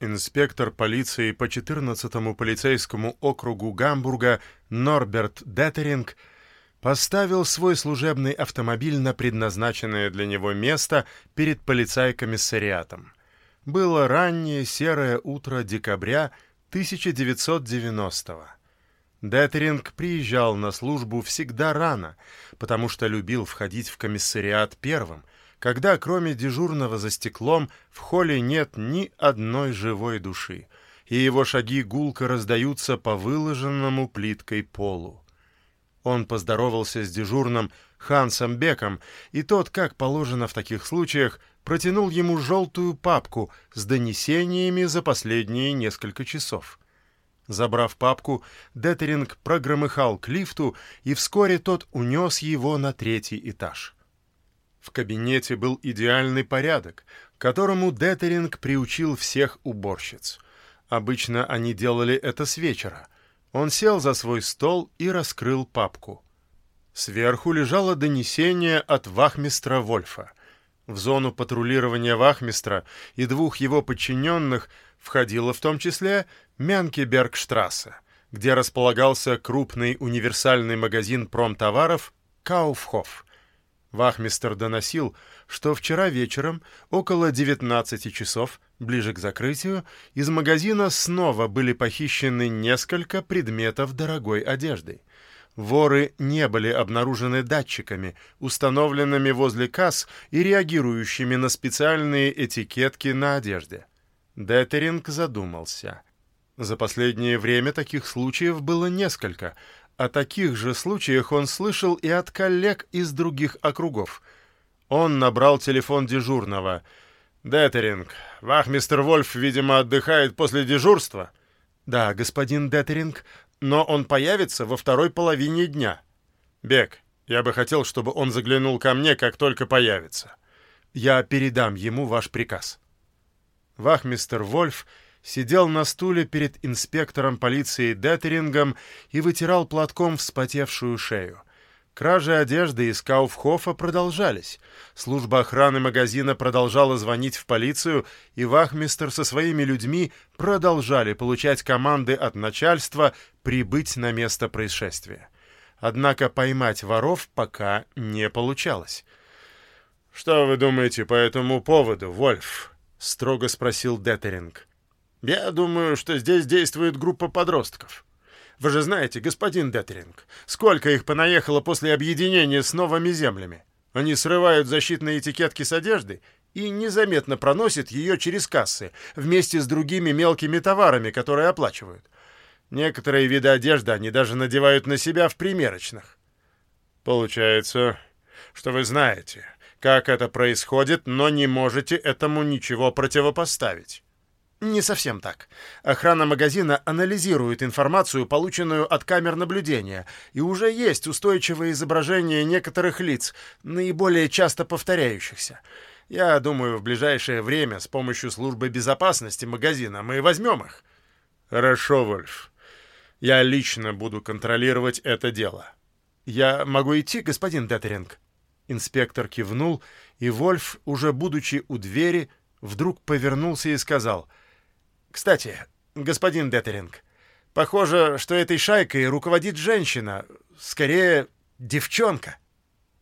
Инспектор полиции по 14-му полицейскому округу Гамбурга Норберт Деттеринг поставил свой служебный автомобиль на предназначенное для него место перед полицай-комиссариатом. Было раннее серое утро декабря 1990-го. Деттеринг приезжал на службу всегда рано, потому что любил входить в комиссариат первым — когда кроме дежурного за стеклом в холле нет ни одной живой души, и его шаги гулко раздаются по выложенному плиткой полу. Он поздоровался с дежурным Хансом Беком, и тот, как положено в таких случаях, протянул ему желтую папку с донесениями за последние несколько часов. Забрав папку, Детеринг прогромыхал к лифту, и вскоре тот унес его на третий этаж. В кабинете был идеальный порядок, которому Детеринг приучил всех уборщиц. Обычно они делали это с вечера. Он сел за свой стол и раскрыл папку. Сверху лежало донесение от вахмистра Вольфа. В зону патрулирования вахмистра и двух его подчиненных входило в том числе Мянкебергштрассе, где располагался крупный универсальный магазин промтоваров «Кауфхоф», Вахмистер доносил, что вчера вечером, около 19 часов, ближе к закрытию, из магазина снова были похищены несколько предметов дорогой одежды. Воры не были обнаружены датчиками, установленными возле касс и реагирующими на специальные этикетки на одежде. Детеринг задумался. За последнее время таких случаев было несколько, о таких же случаях он слышал и от коллег из других округов. Он набрал телефон дежурного. «Детеринг, вахмистер Вольф, видимо, отдыхает после дежурства?» «Да, господин Детеринг, но он появится во второй половине дня». «Бек, я бы хотел, чтобы он заглянул ко мне, как только появится. Я передам ему ваш приказ». Вахмистер Вольф сидел на стуле перед инспектором полиции Детерингом и вытирал платком вспотевшую шею. Кражи одежды из Кауфхофа продолжались. Служба охраны магазина продолжала звонить в полицию, и вахмистер со своими людьми продолжали получать команды от начальства прибыть на место происшествия. Однако поймать воров пока не получалось. «Что вы думаете по этому поводу, Вольф?» — строго спросил Детеринг. Я думаю, что здесь действует группа подростков. Вы же знаете, господин Детеринг, сколько их понаехало после объединения с новыми землями. Они срывают защитные этикетки с одежды и незаметно проносят ее через кассы вместе с другими мелкими товарами, которые оплачивают. Некоторые виды одежды они даже надевают на себя в примерочных. Получается, что вы знаете, как это происходит, но не можете этому ничего противопоставить. Не совсем так. Охрана магазина анализирует информацию, полученную от камер наблюдения, и уже есть устойчивое изображение некоторых лиц, наиболее часто повторяющихся. Я думаю, в ближайшее время с помощью службы безопасности магазина мы возьмем их. Хорошо, Вольф. Я лично буду контролировать это дело. Я могу идти, господин Деттеринг? Инспектор кивнул, и Вольф, уже будучи у двери, вдруг повернулся и сказал — кстати, господин Деттеринг, похоже, что этой шайкой руководит женщина, скорее, девчонка.